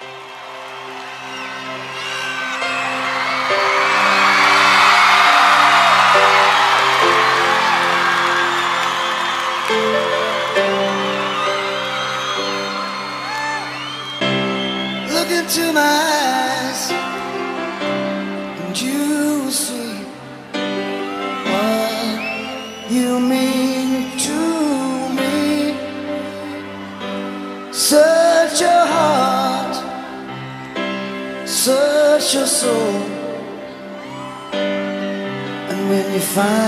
Look find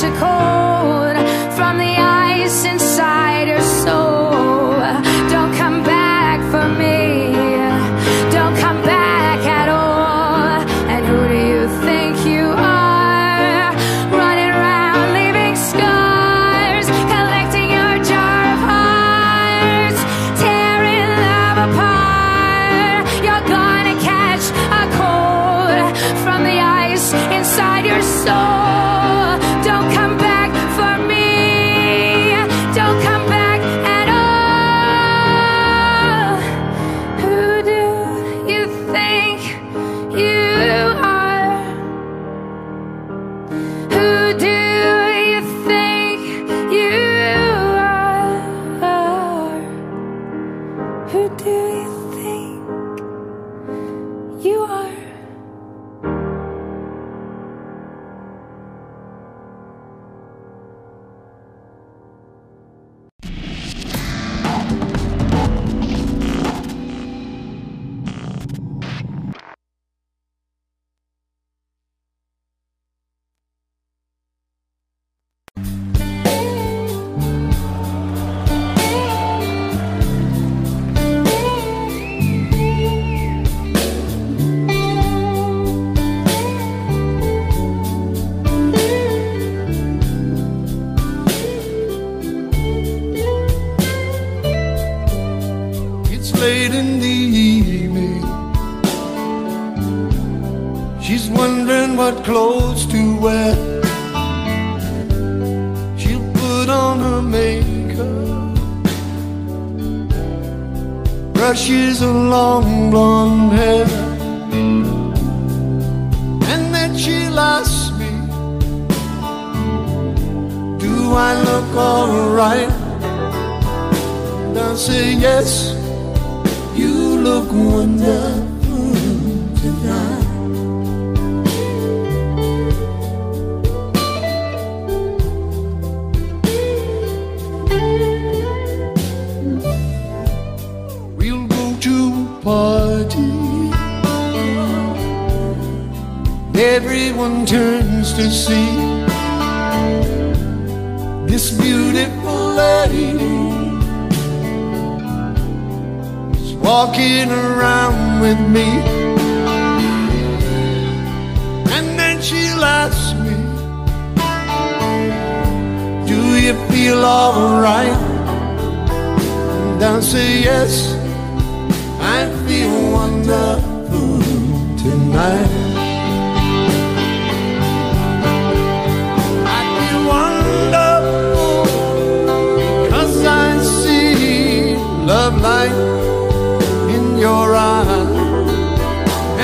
catch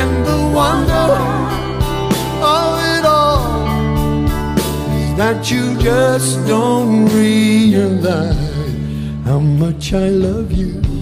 And the wonder of it all Is that you just don't realize How much I love you.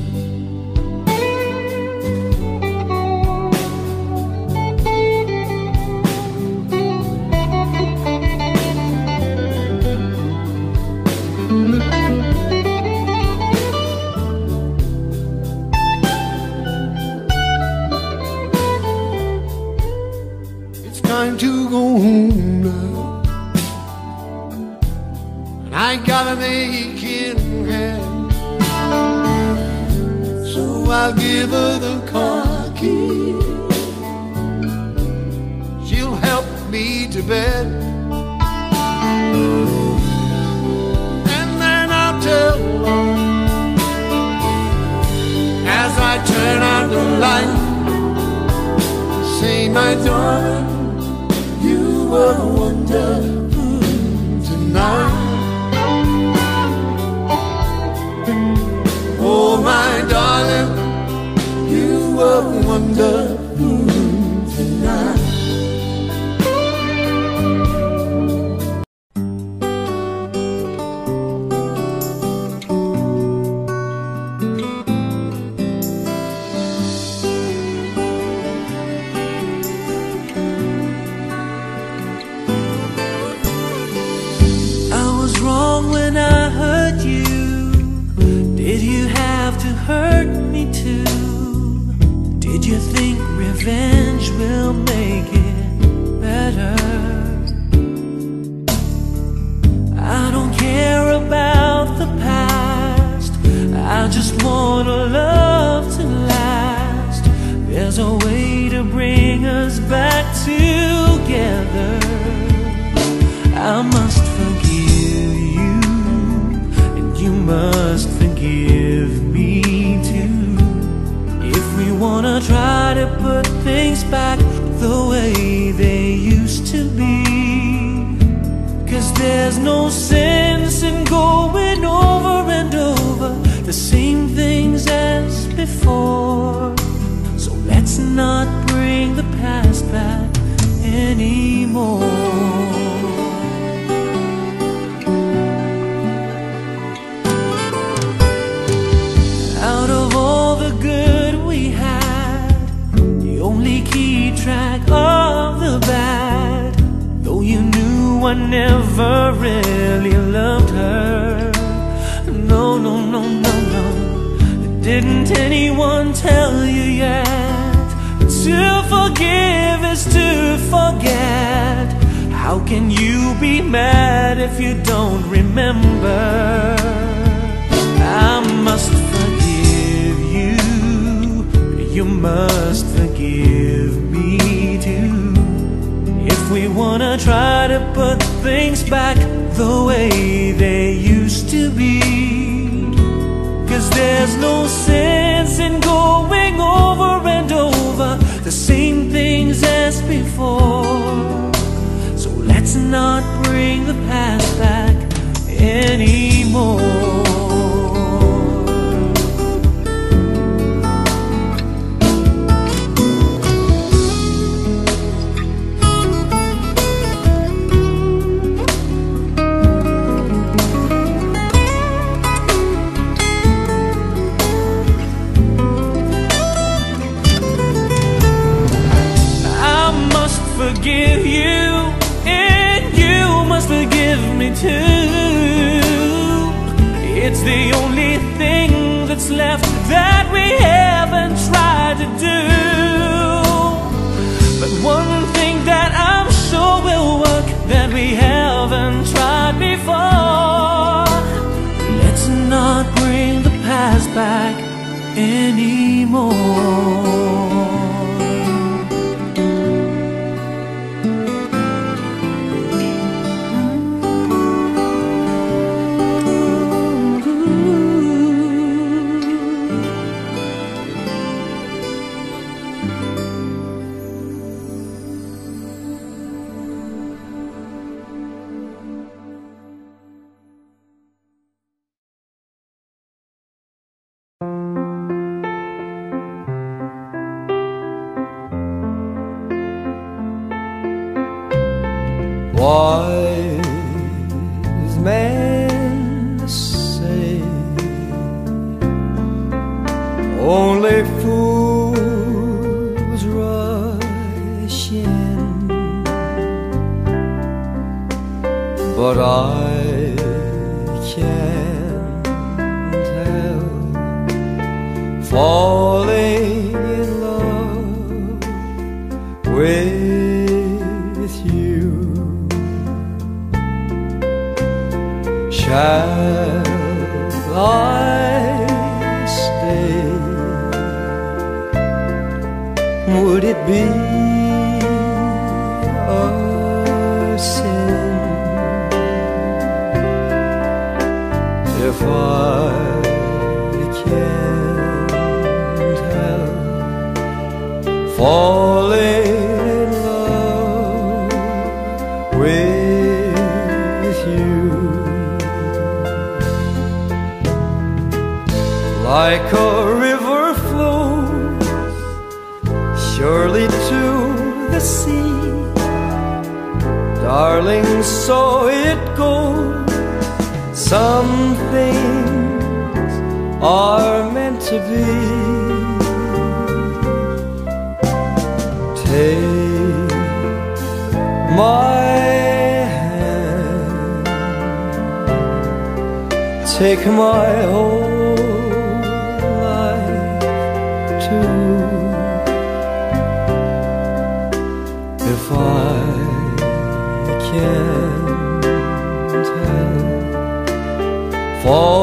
wanna try to put things back the way they used to be. Cause there's no sense in going over and over the same things as before. So let's not take my whole life too if I can't help. Fall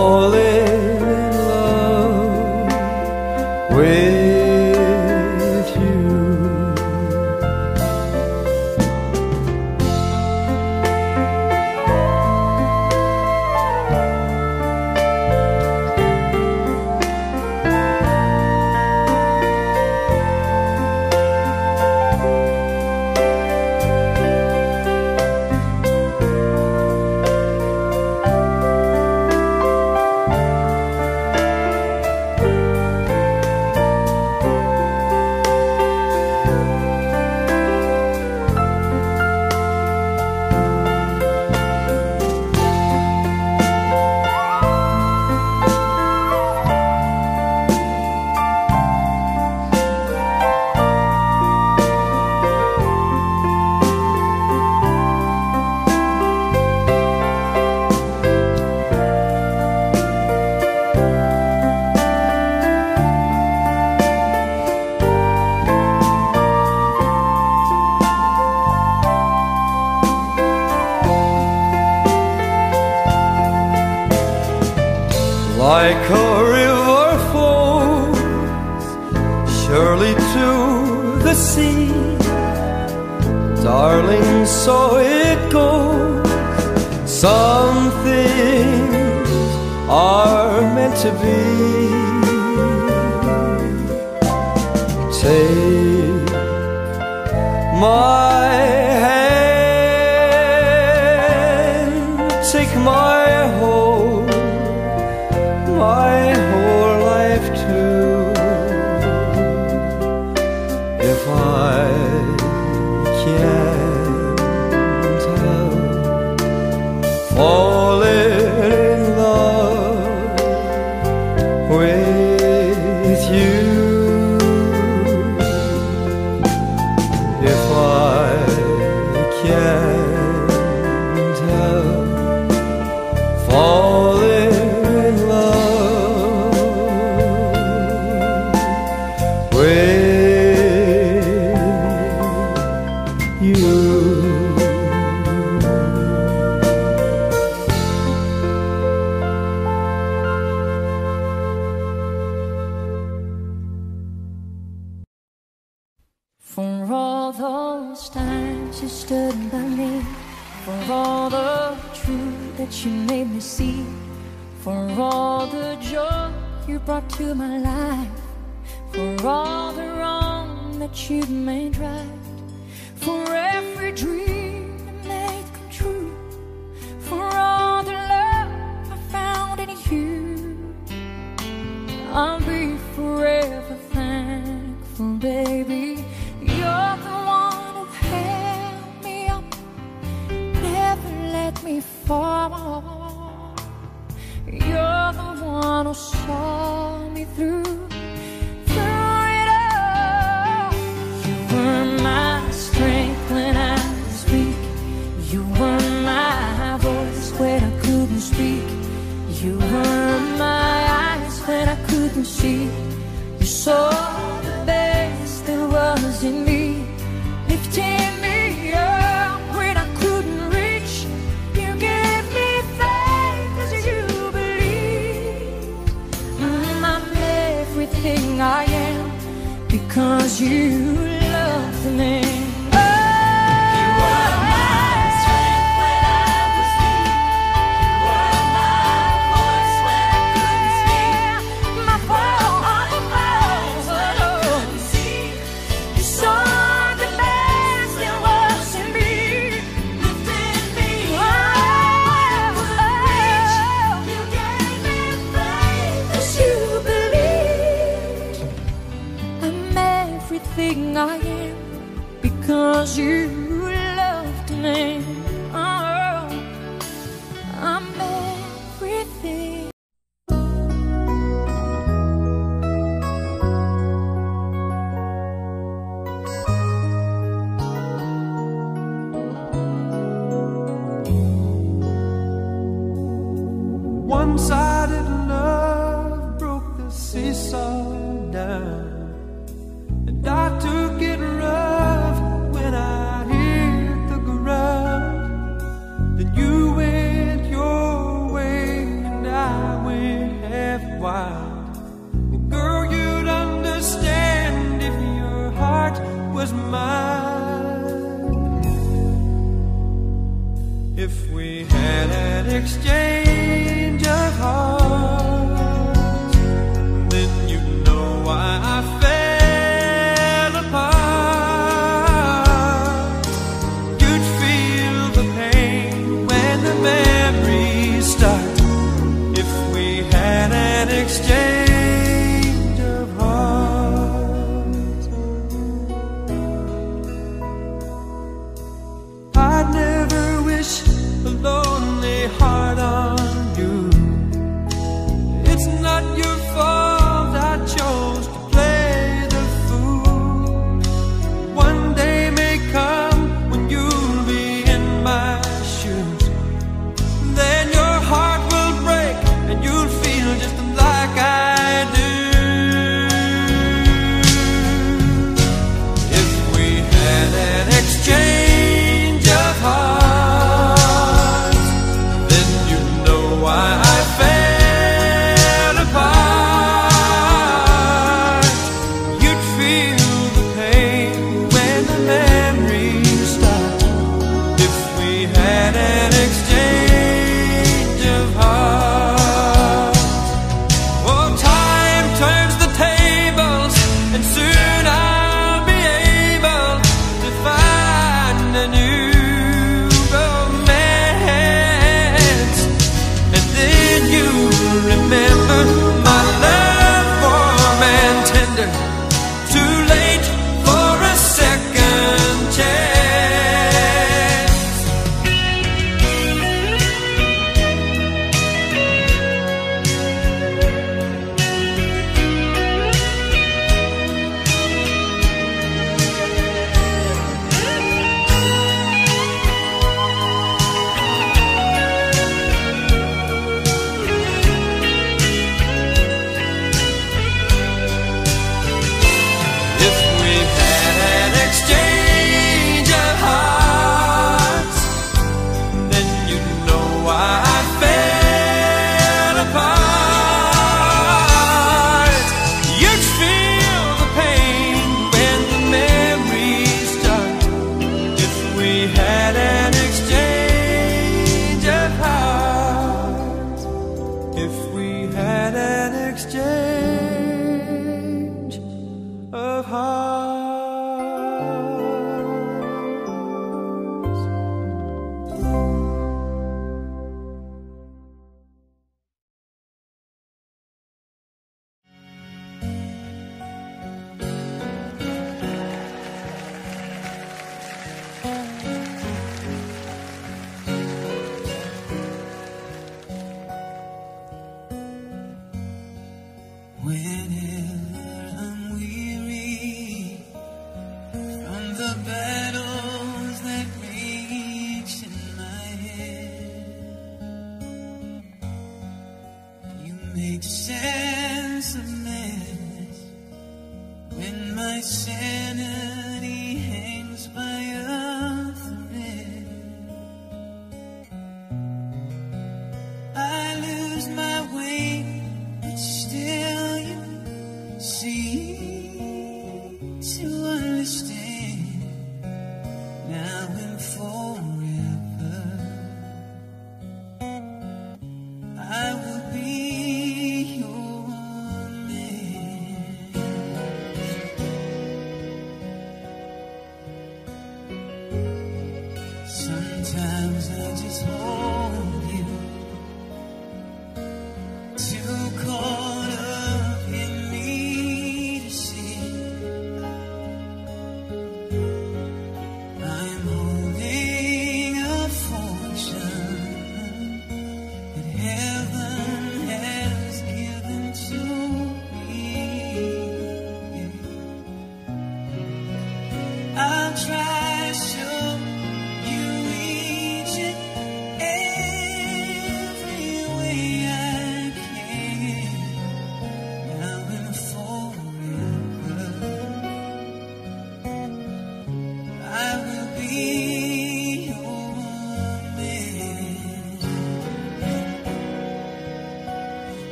I'll try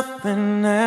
nothing at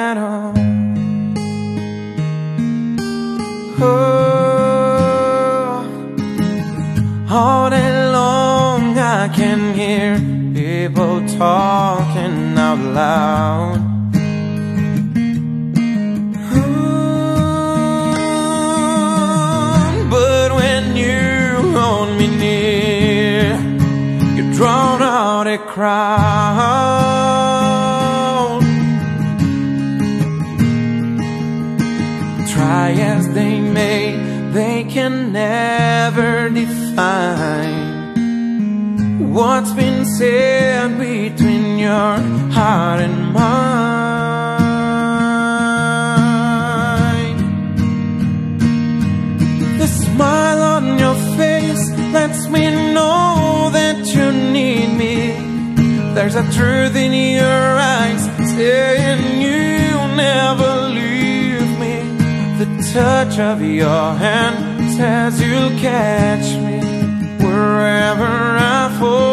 said between your heart and mine. The smile on your face lets me know that you need me. There's a truth in your eyes saying you'll never leave me. The touch of your hand says you'll catch me wherever I fall.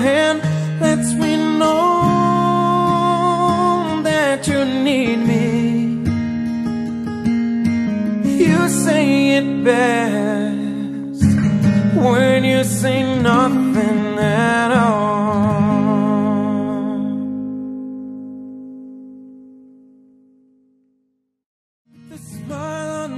Hand lets me know that you need me. You say it best when you say nothing at all. The smile on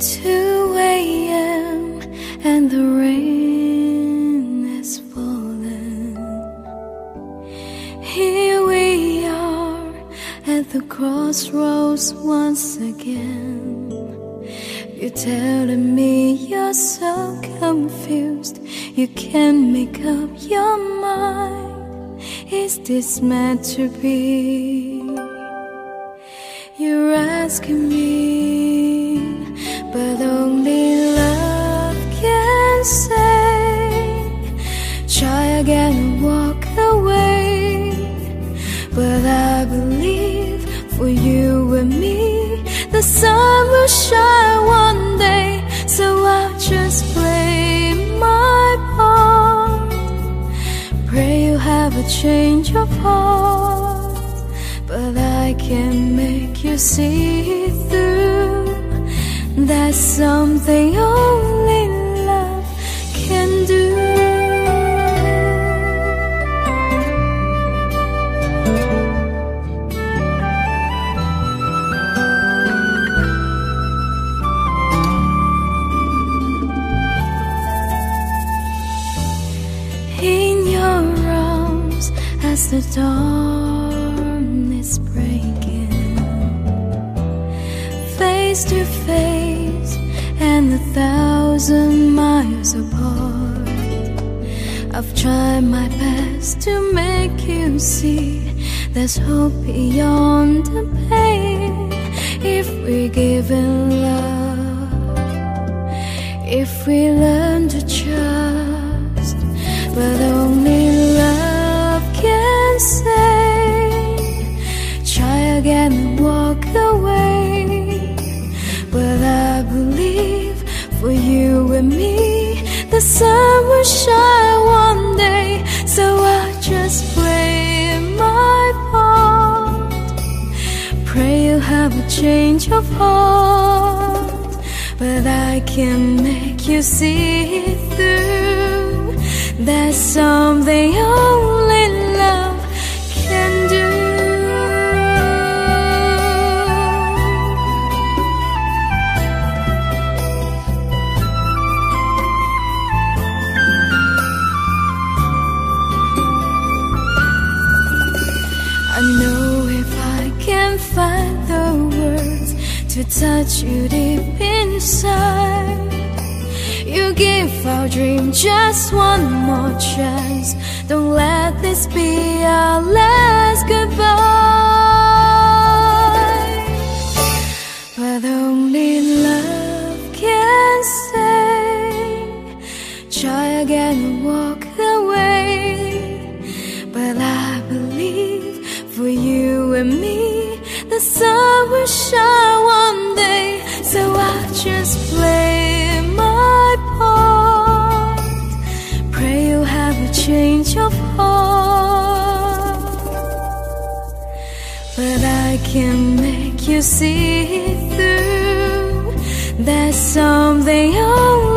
2 a.m. and the rain has fallen. Here we are at the crossroads once again. You're telling me you're so confused, you can't make up your mind. Is this meant to be? You're asking me. Sun will shine one day. So I'll just play my part. Pray you have a change of heart. But I can make you see through. That's something only the dawn is breaking face to face and a thousand miles apart. I've tried my best to make you see there's hope beyond the pain if we give in love, if we learn to trust, but only again and walk away. But I believe for you and me, the sun will shine one day. So I'll just play my part. Pray you have a change of heart. But I can make you see through. That's something only touch you deep inside. You give our dream just one more chance. Don't let this be our last goodbye. just play my part. Pray you have a change of heart. But I can make you see through. There's something always.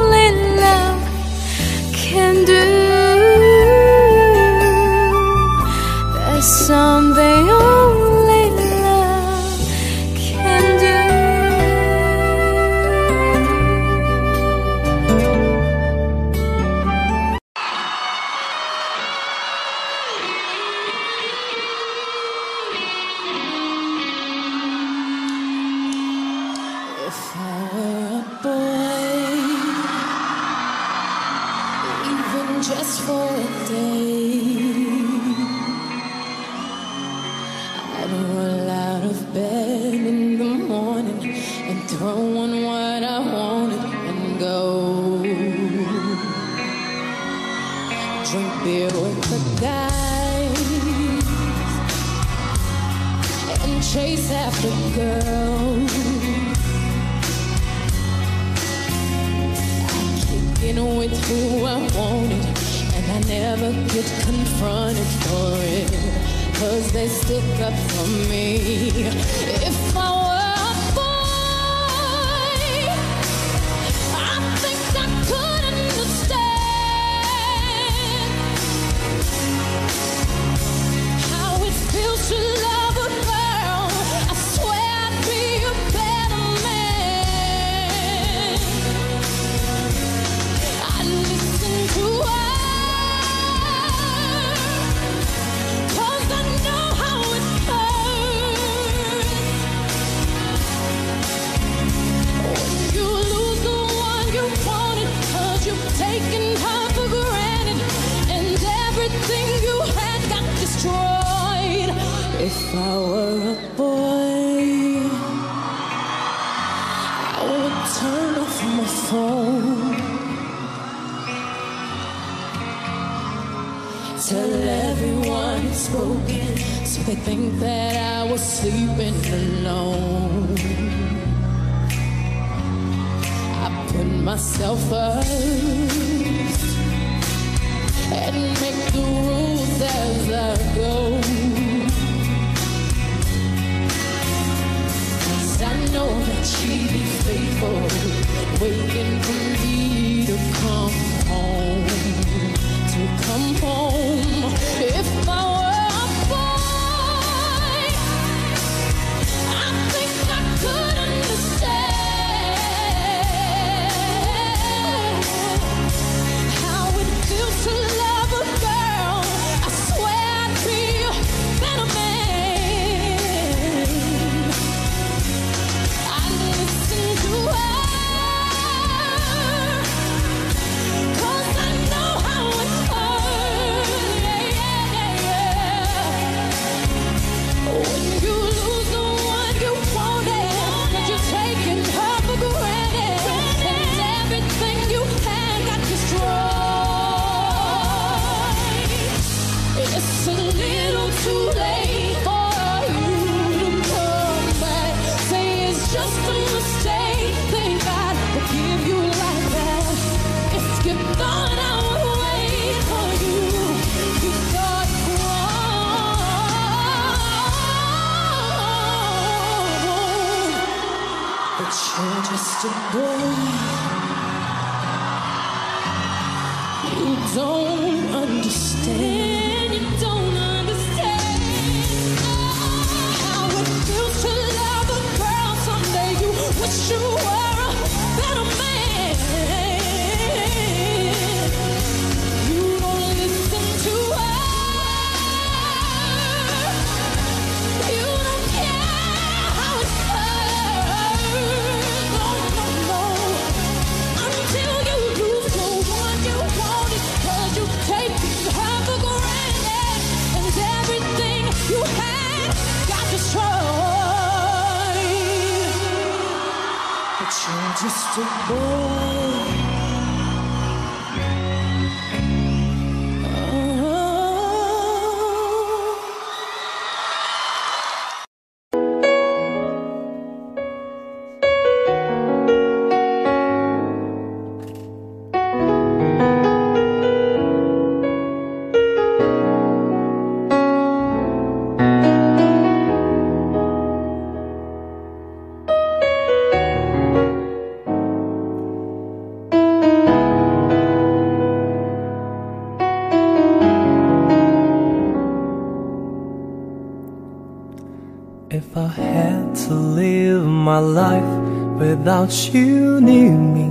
Without you near me,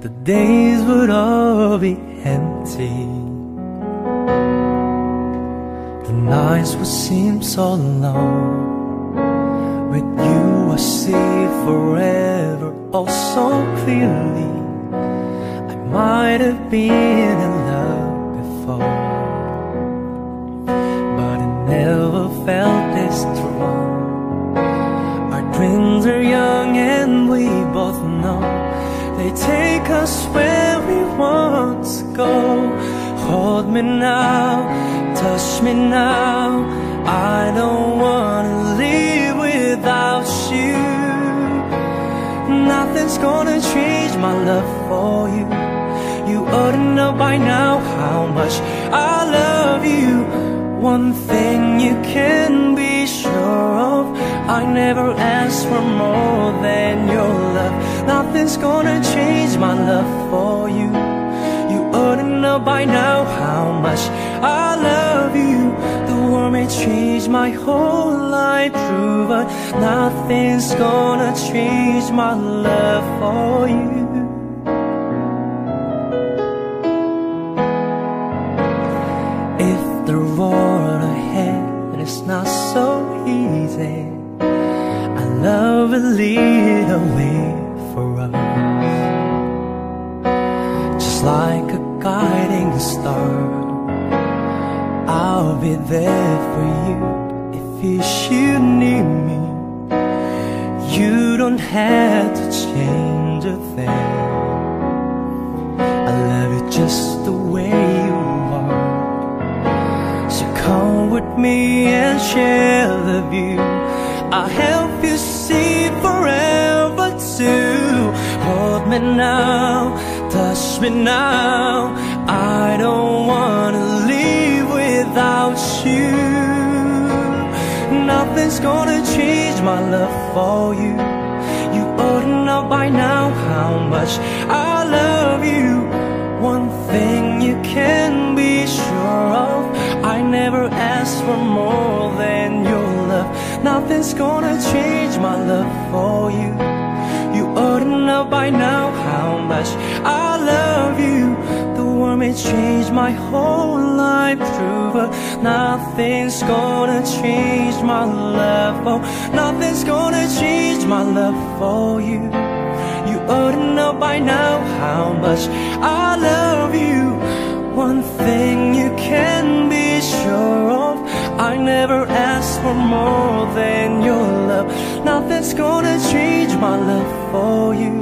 the days would all be empty. The nights would seem so long. With you, I see forever oh so clearly. I might have been my whole life through, but nothing's gonna change my love for you. If the road ahead is not so easy, I love a little way for us. Just like a guiding star, I'll be there for you if you need me. You don't have to change a thing. I love you just the way you are. So come with me and share the view. I'll help you see forever too. Hold me now, touch me now. I don't wanna leave without you. Nothing's gonna change my love for you. You ought to know by now how much I love you. One thing you can be sure of I never asked for more than your love. Nothing's gonna change my love for you. You ought to know by now how much I love you. The world may change my whole life through, but nothing's gonna change my love. Oh, nothing's gonna change my love for you. You ought to know by now how much I love you. One thing you can be sure of I never asked for more than your love. Nothing's gonna change my love for you.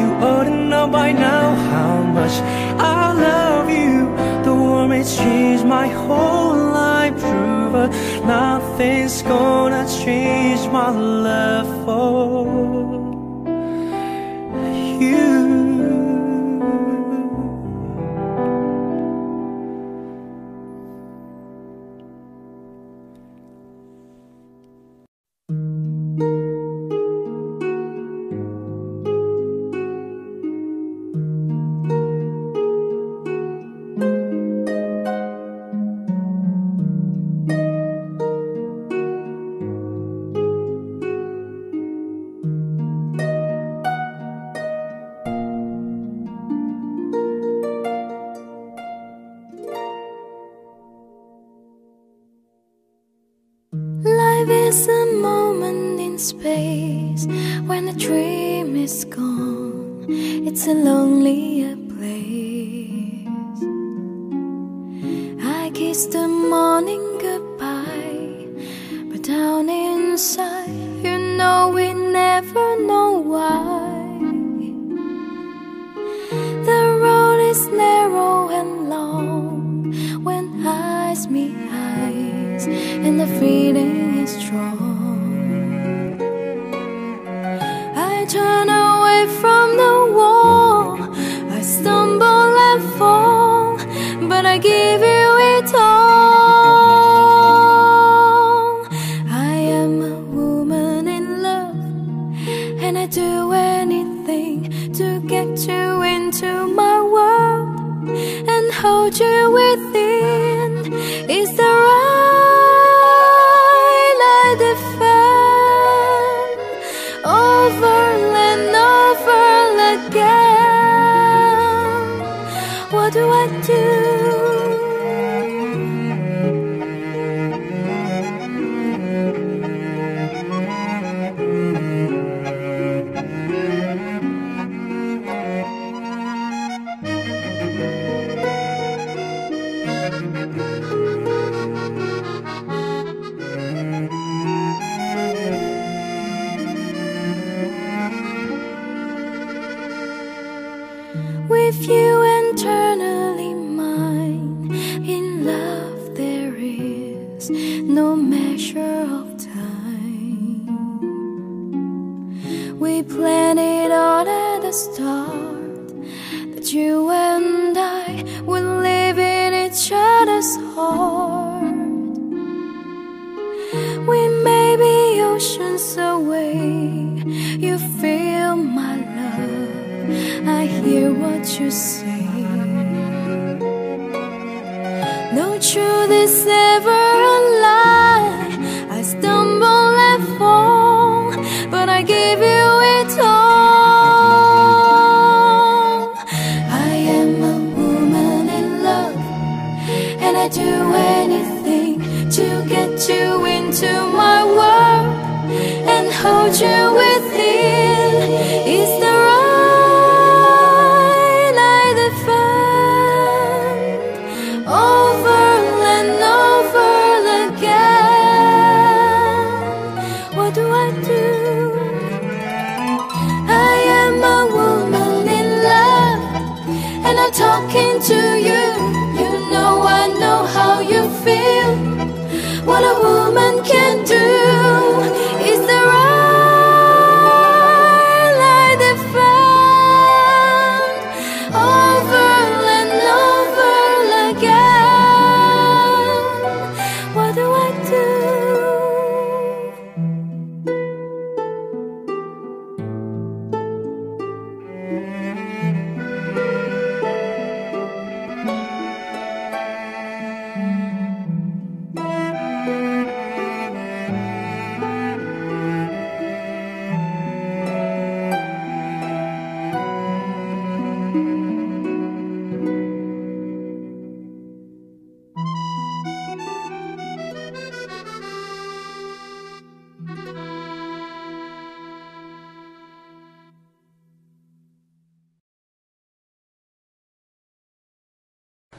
You ought to know by now how much I love you. The my whole life but nothing's gonna change my love for you. space when the dream is gone. It's a lonelier place. I kiss the morning goodbye, but down inside, you know we never know why. The road is narrow and long when eyes meet eyes, and the feeling is strong.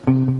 Come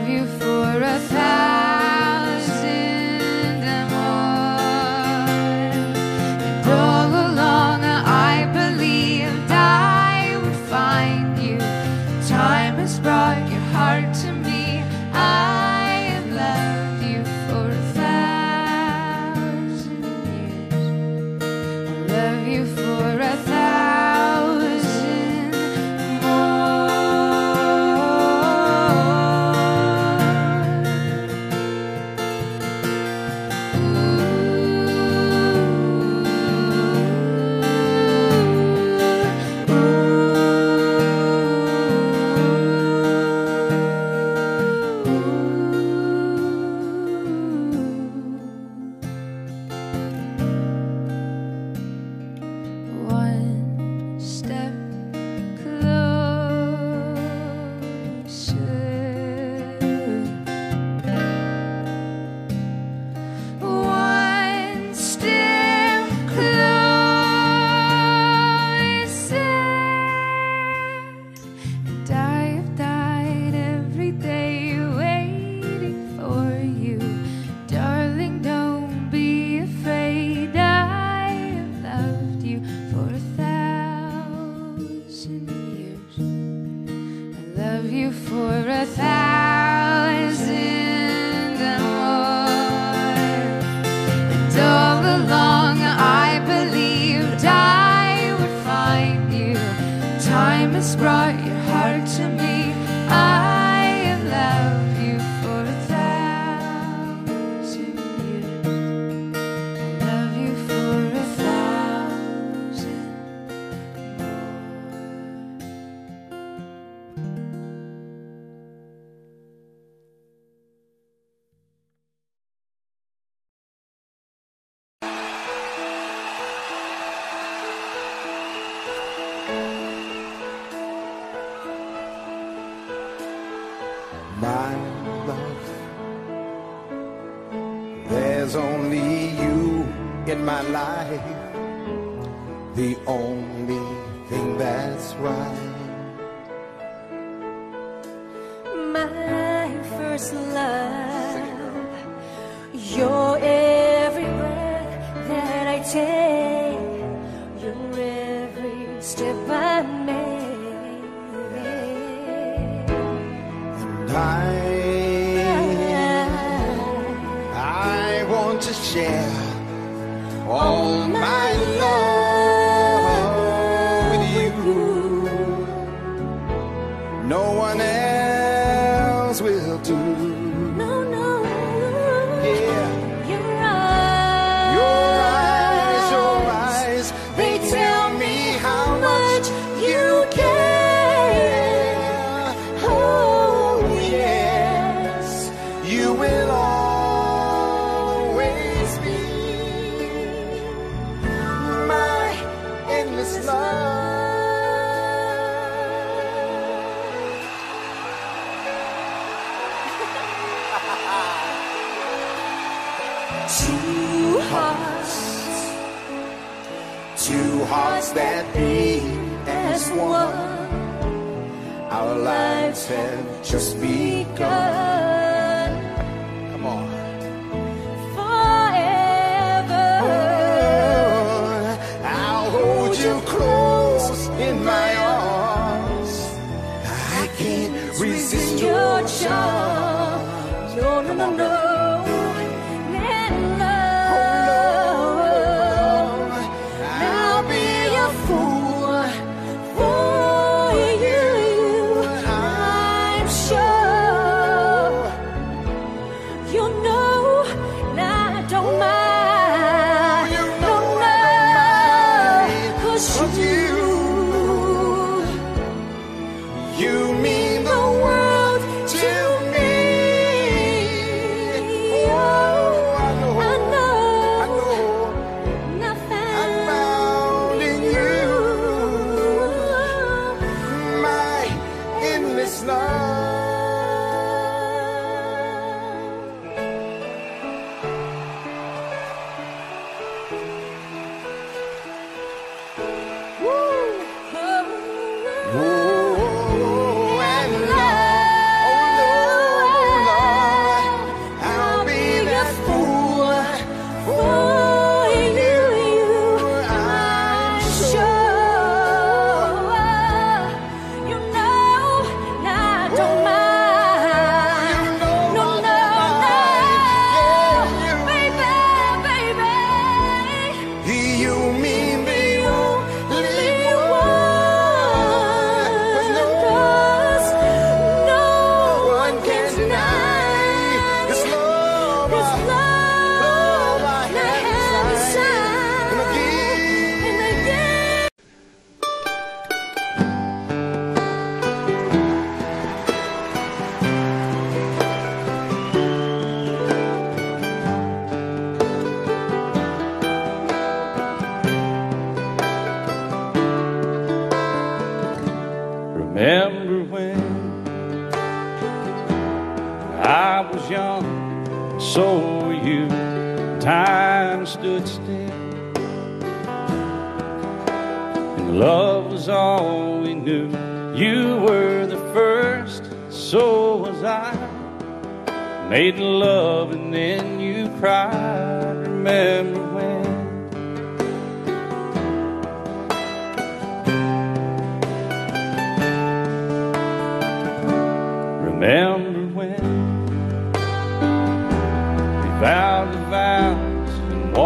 love you for a thousand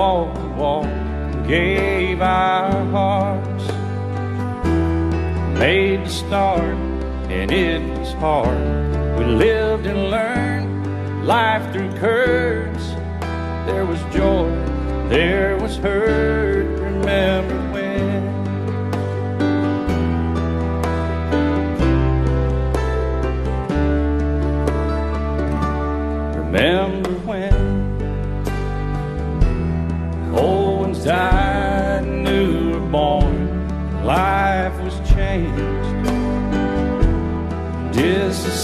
walked the walk gave our hearts. Made the start and it was hard. We lived and learned life through curves. There was joy, there was hurt. Remember when? Remember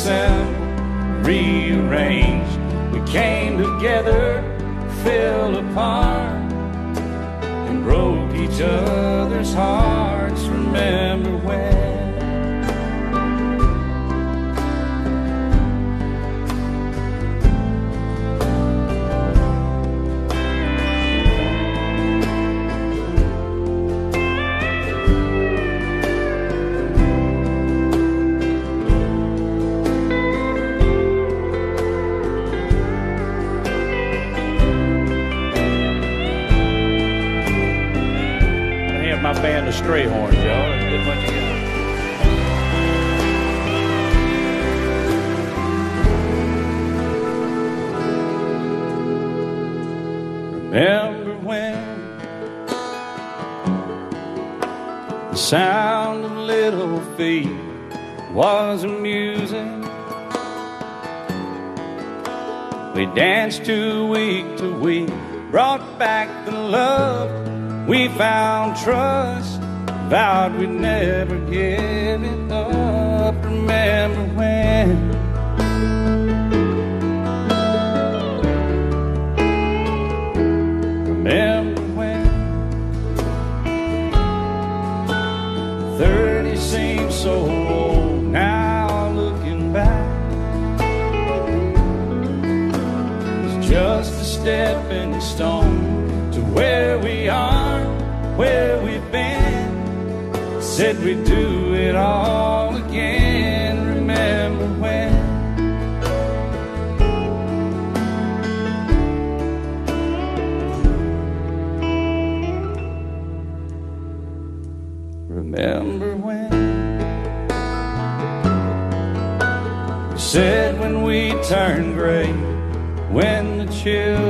assembled, rearranged. We came together, fell apart, and broke each other's hearts. Remember when? band of stray horns, y'all. Remember when the sound of little feet was amusing? We danced to week to week, brought back the love we found trust, vowed we'd never give it up. Remember where we've been. Said we'd do it all again. Remember when? Remember when? Said when we turn gray, when the chill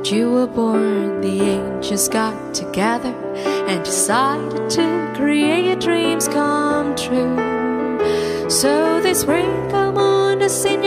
that you were born, the angels got together and decided to create your dreams come true. So they sprinkle on the scene.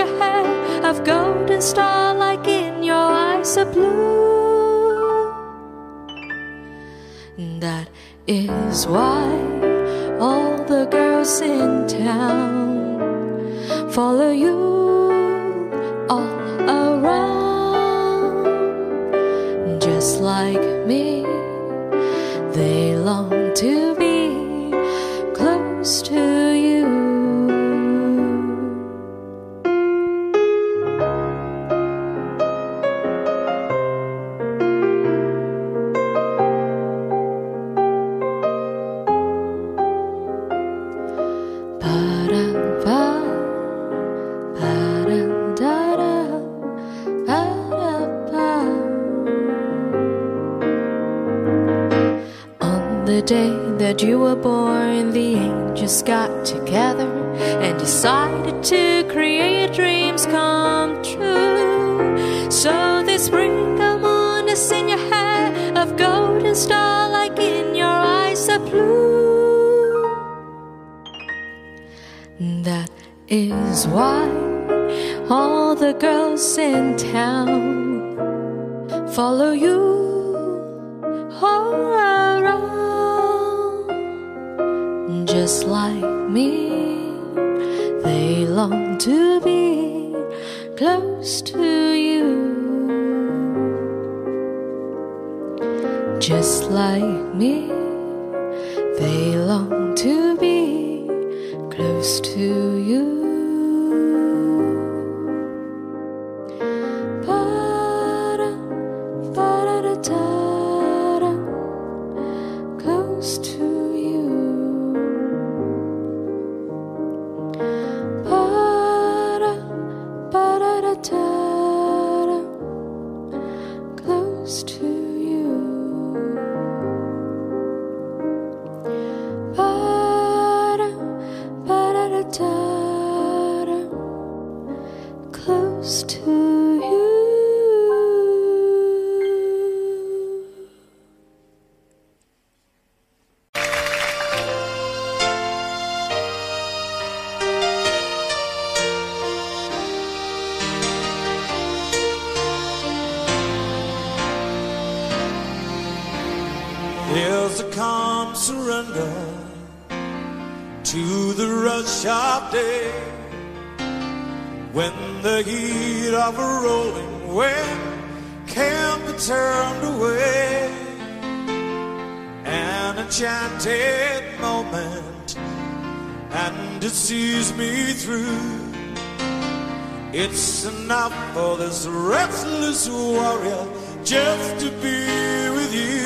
to of a rolling wind can't be turned away. An enchanted moment, and it sees me through. It's enough for this restless warrior just to be with you.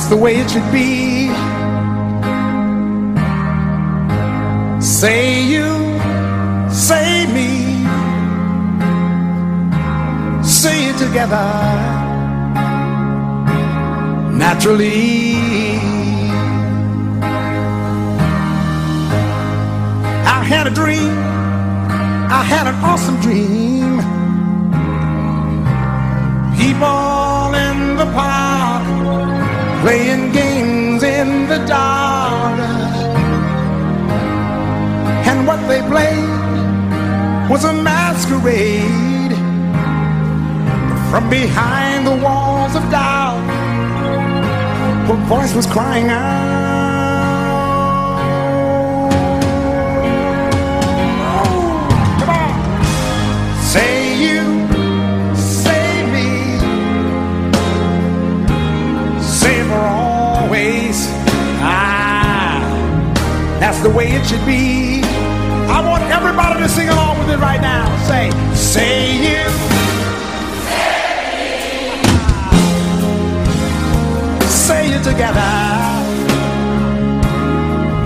That's the way it should be. Say you, say me, say it together. Naturally. I had a dream. I had an awesome dream. People playing games in the dark. And what they played was a masquerade. From behind the walls of doubt, her voice was crying out. That's the way it should be. I want everybody to sing along with it right now. Say, say you. Say, say it together.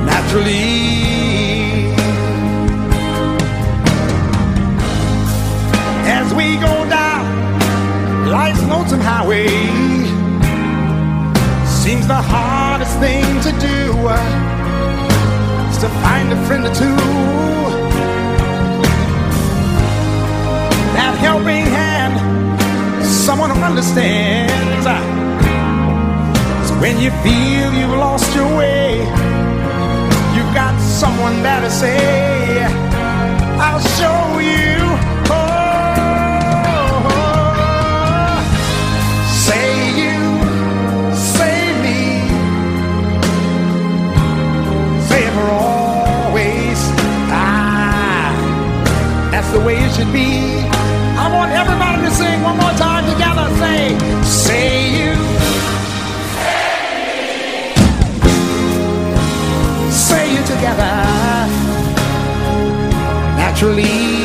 Naturally. As we go down life's lonesome highway, seems the hardest thing to do. Uh, to find a friend or two. That helping hand, someone who understands. So when you feel you've lost your way, you've got someone there to say, I'll show you. the way it should be. I want everybody to sing one more time together. Say, say you. Say you together. Naturally.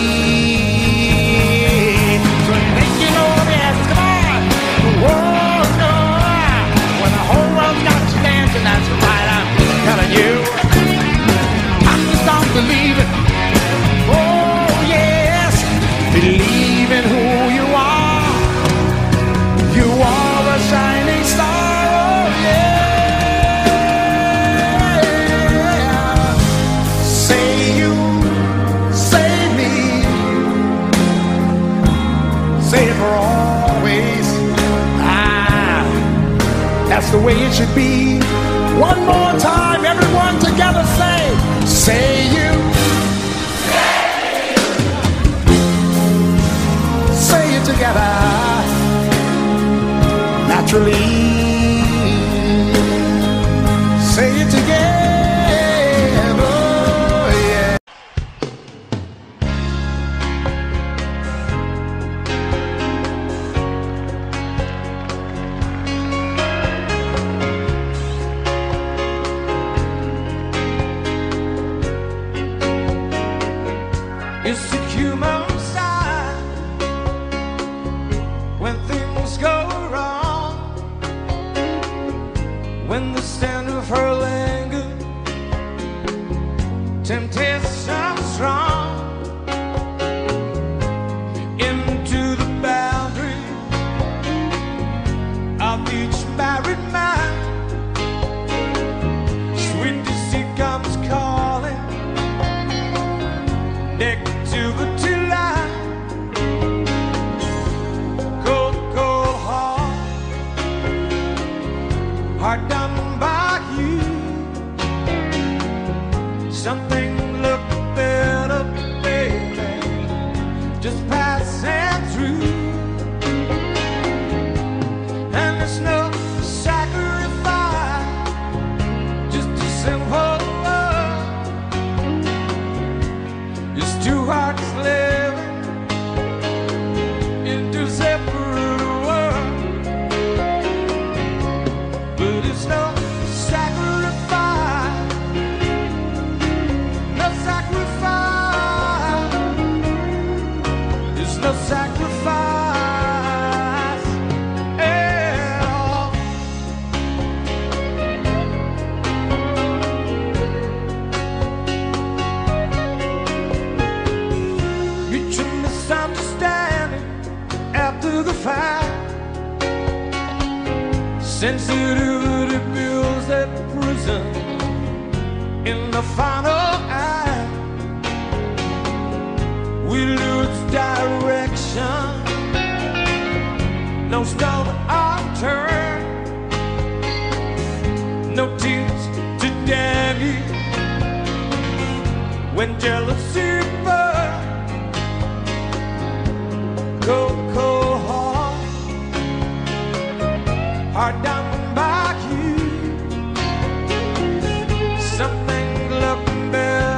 remember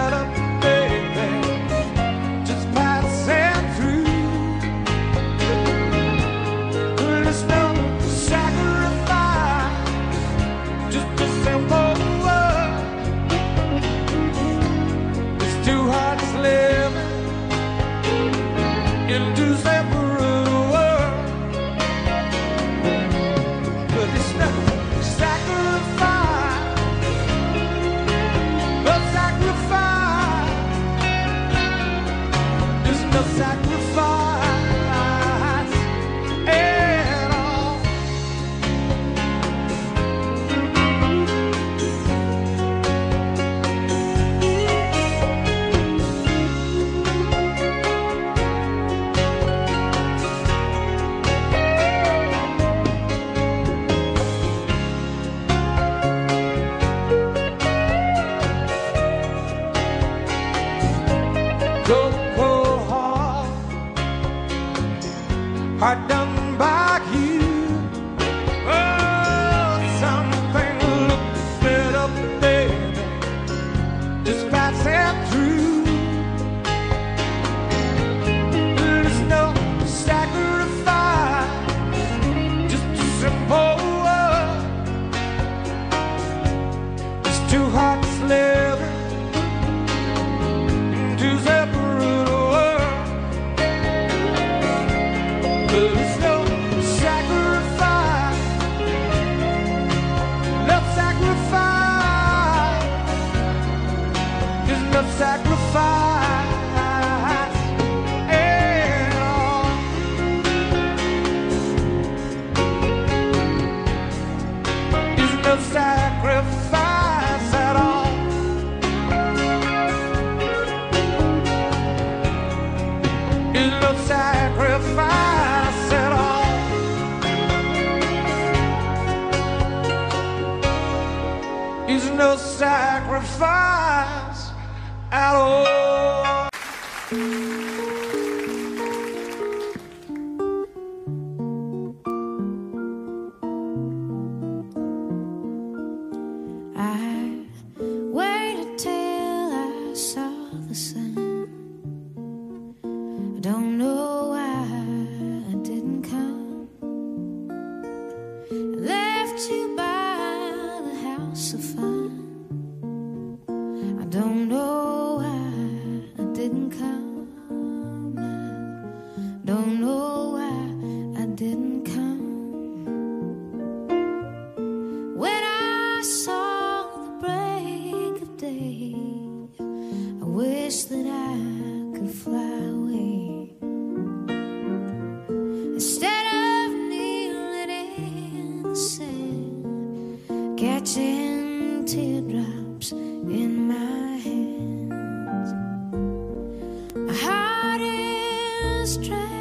is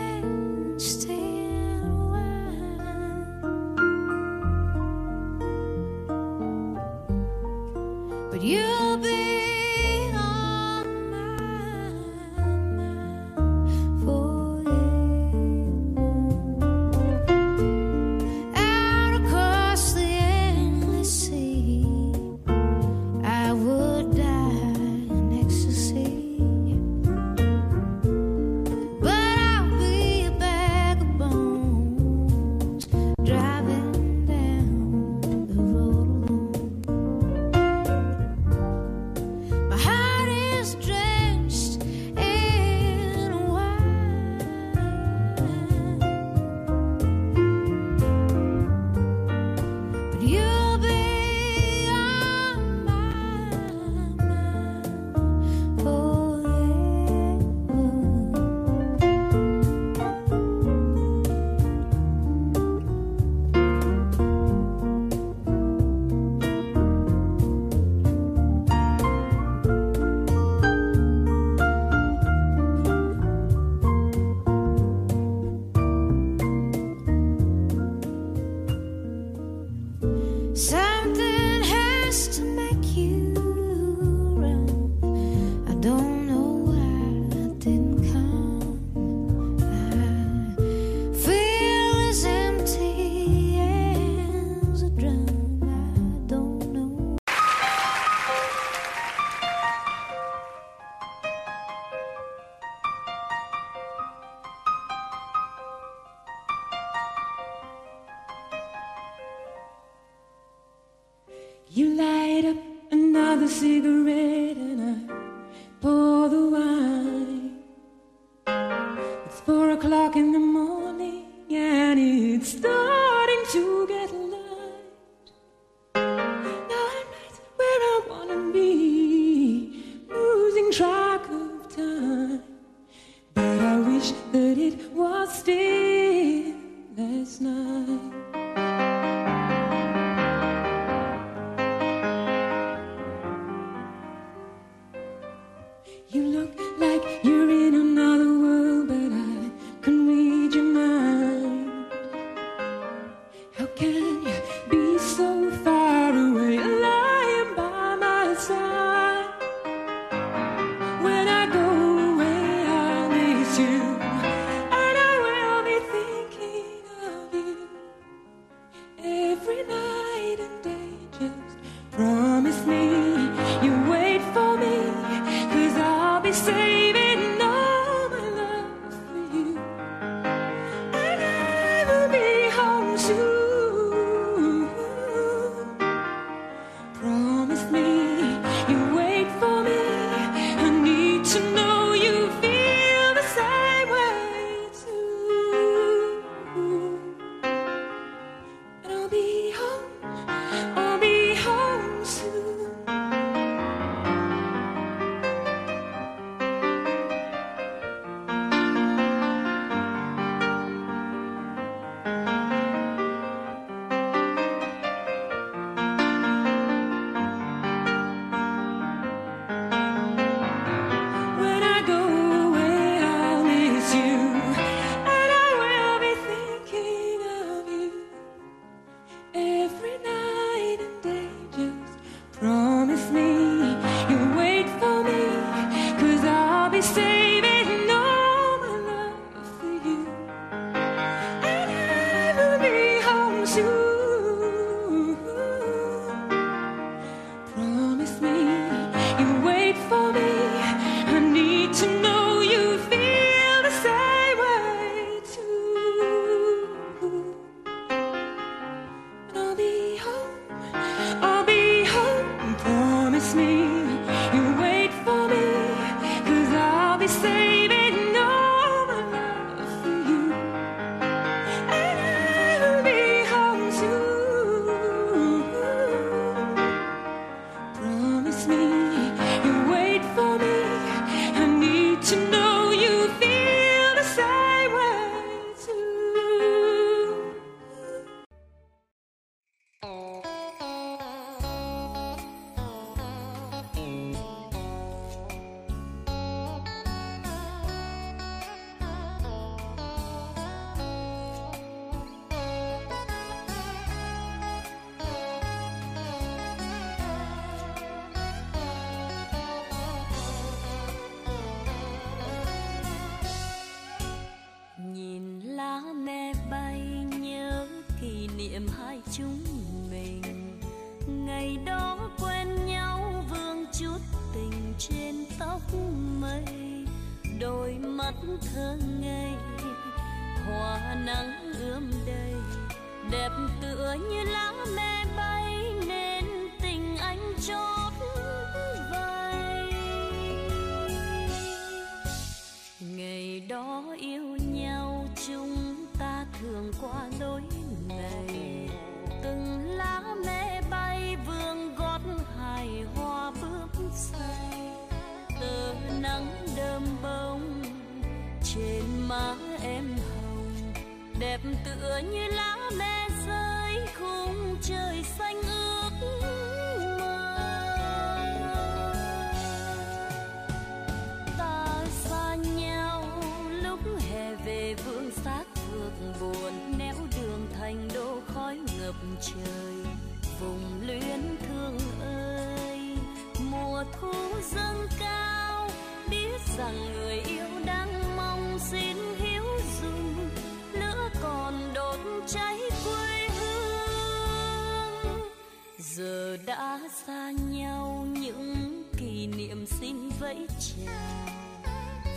giờ đã xa nhau, những kỷ niệm xin vẫy chào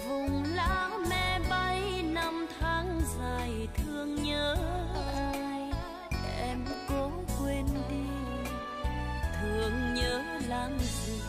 vùng lãng me bay, năm tháng dài thương nhớ ai? Em cố quên đi, thương nhớ làm gì?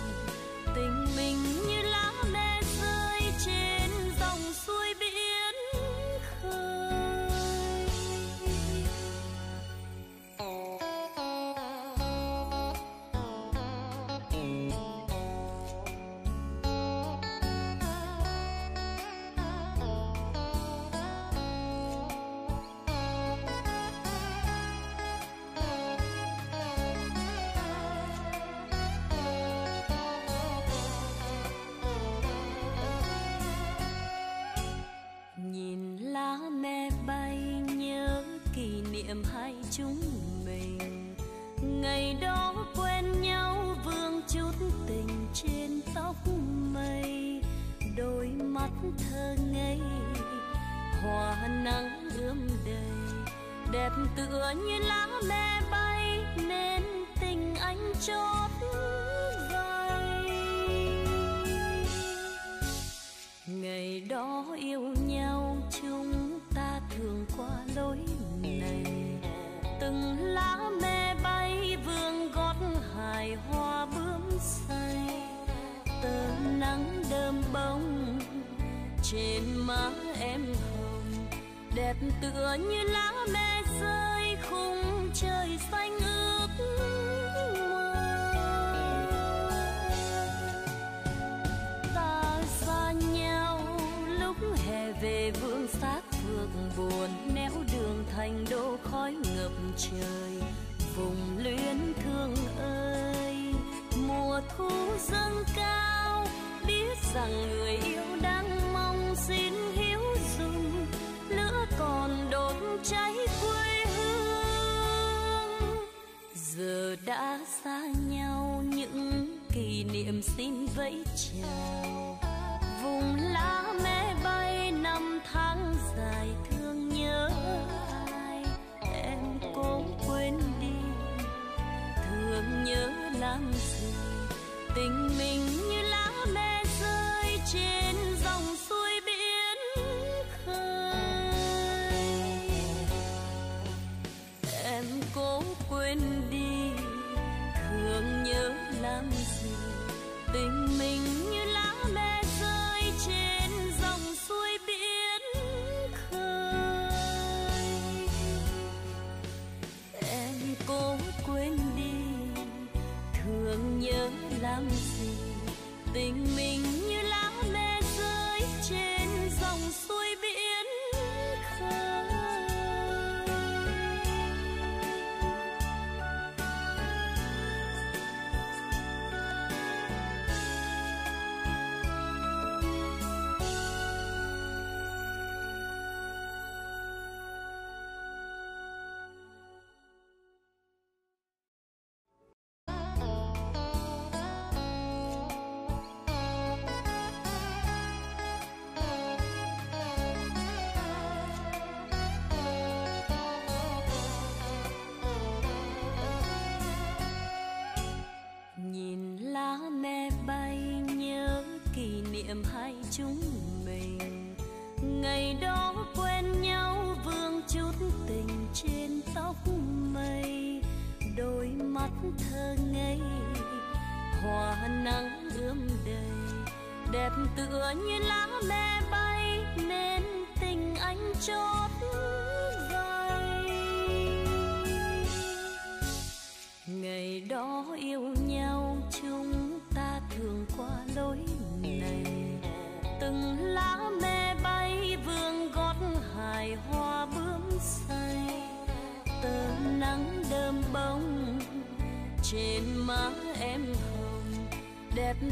21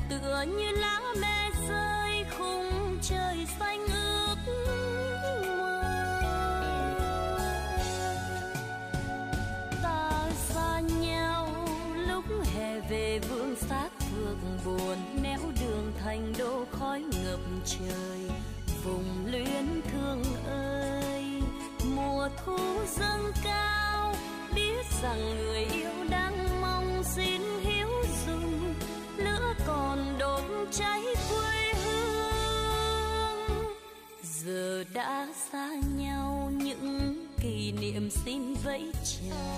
tựa như lá me 一切。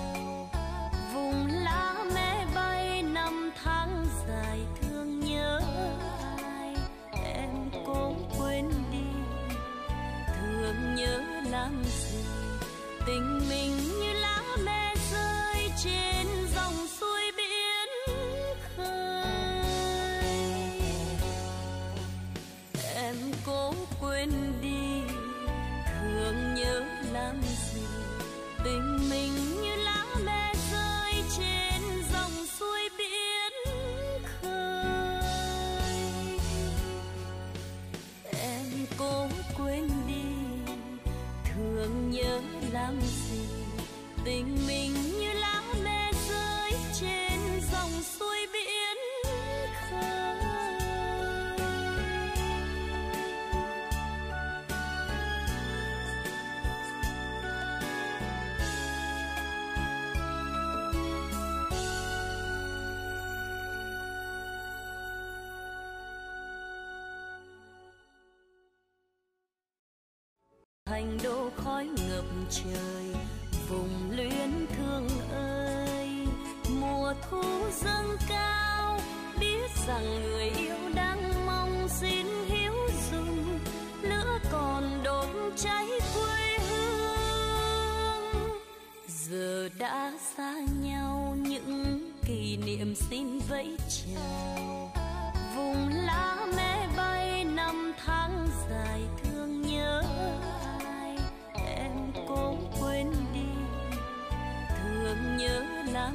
trời, vùng luyến thương ơi. Mùa thu dâng cao, biết rằng người yêu đang mong xin hiếu dung. Lửa còn đốt cháy quê hương. Giờ đã xa nhau, những kỷ niệm xin vẫy chào. Vùng lá me 流浪。